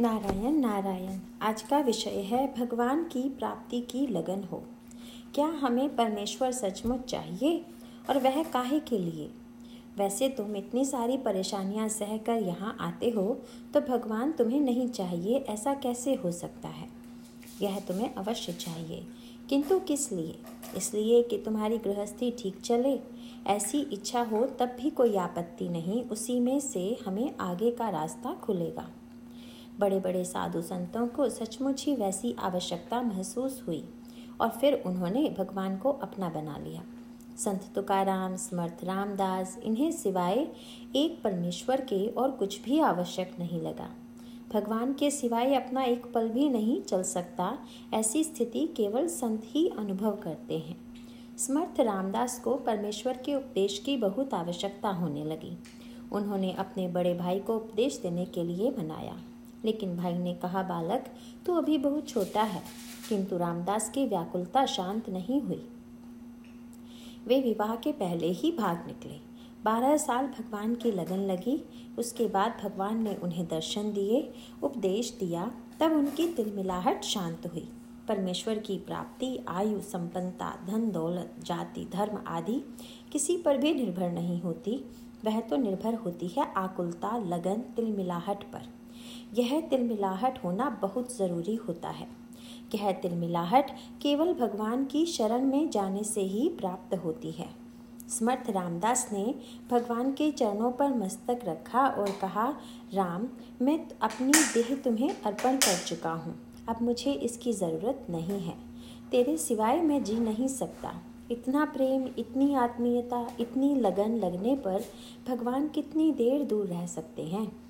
नारायण नारायण, आज का विषय है भगवान की प्राप्ति की लगन हो। क्या हमें परमेश्वर सचमुच चाहिए और वह काहे के लिए? वैसे तुम इतनी सारी परेशानियाँ सहकर यहाँ आते हो तो भगवान तुम्हें नहीं चाहिए, ऐसा कैसे हो सकता है? यह तुम्हें अवश्य चाहिए। किंतु किस लिए? इसलिए कि तुम्हारी गृहस्थी ठीक चले, ऐसी इच्छा हो तब भी कोई आपत्ति नहीं, उसी में से हमें आगे का रास्ता खुलेगा। बड़े बड़े साधु संतों को सचमुच ही वैसी आवश्यकता महसूस हुई और फिर उन्होंने भगवान को अपना बना लिया। संत तुकाराम, समर्थ रामदास, इन्हें सिवाय एक परमेश्वर के और कुछ भी आवश्यक नहीं लगा। भगवान के सिवाय अपना एक पल भी नहीं चल सकता, ऐसी स्थिति केवल संत ही अनुभव करते हैं। समर्थ रामदास को परमेश्वर के उपदेश की बहुत आवश्यकता होने लगी। उन्होंने अपने बड़े भाई को उपदेश देने के लिए मनाया। लेकिन भाई ने कहा, बालक, तू अभी बहुत छोटा है, किंतु रामदास की व्याकुलता शांत नहीं हुई। वे विवाह के पहले ही भाग निकले। बारह साल भगवान की लगन लगी, उसके बाद भगवान ने उन्हें दर्शन दिए, उपदेश दिया, तब उनकी तिलमिलाहट शांत हुई। परमेश्वर की प्राप्ति, आयु, संपन्नता, धन, दौलत, जाति, धर्म आदि किसी पर भी निर्भर नहीं होती। वह तो निर्भर होती है आकुलता, लगन, तिलमिलाहट पर। यह तिलमिलाहट होना बहुत ज़रूरी होता है। यह तिलमिलाहट केवल भगवान की शरण में जाने से ही प्राप्त होती है। समर्थ रामदास ने भगवान के चरणों पर मस्तक रखा और कहा, राम, मैं अपनी देह तुम्हें अर्पण कर चुका हूँ। अब मुझे इसकी ज़रूरत नहीं है। तेरे सिवाय मैं जी नहीं सकता। इतना प्रेम, इतनी आत्मीयता, इतनी लगन लगने पर भगवान कितनी देर दूर रह सकते हैं?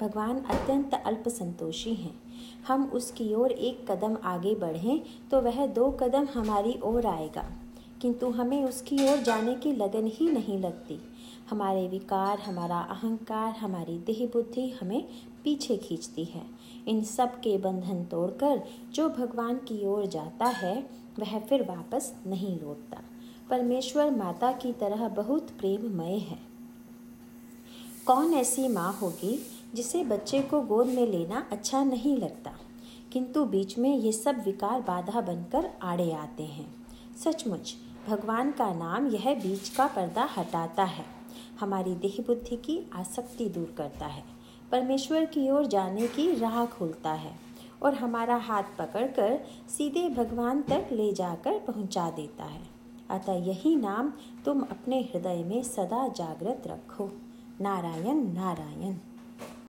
भगवान अत्यंत अल्प संतोषी हैं। हम उसकी ओर एक कदम आगे बढ़ें तो वह दो कदम हमारी ओर आएगा। किंतु हमें उसकी ओर जाने की लगन ही नहीं लगती। हमारे विकार, हमारा अहंकार, हमारी देह बुद्धि हमें पीछे खींचती है। इन सब के बंधन तोड़कर जो भगवान की ओर जाता है, वह फिर वापस नहीं लौटता। परमेश्वर माता की तरह बहुत प्रेममय है। कौन ऐसी माँ होगी जिसे बच्चे को गोद में लेना अच्छा नहीं लगता। किंतु बीच में ये सब विकार बाधा बनकर आड़े आते हैं। सचमुच, भगवान का नाम यह बीच का पर्दा हटाता है। हमारी देह बुद्धि की आसक्ति दूर करता है। परमेश्वर की ओर जाने की राह खोलता है और हमारा हाथ पकड़कर सीधे भगवान तक ले जाकर पहुँचा देता है। अतः यही नाम तुम अपने हृदय में सदा जागृत रखो। नारायण नारायण।